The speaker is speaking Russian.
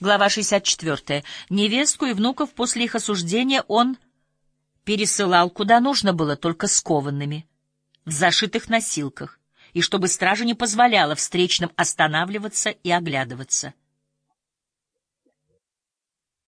Глава 64. Невестку и внуков после их осуждения он пересылал куда нужно было, только скованными, в зашитых носилках, и чтобы стража не позволяла встречным останавливаться и оглядываться.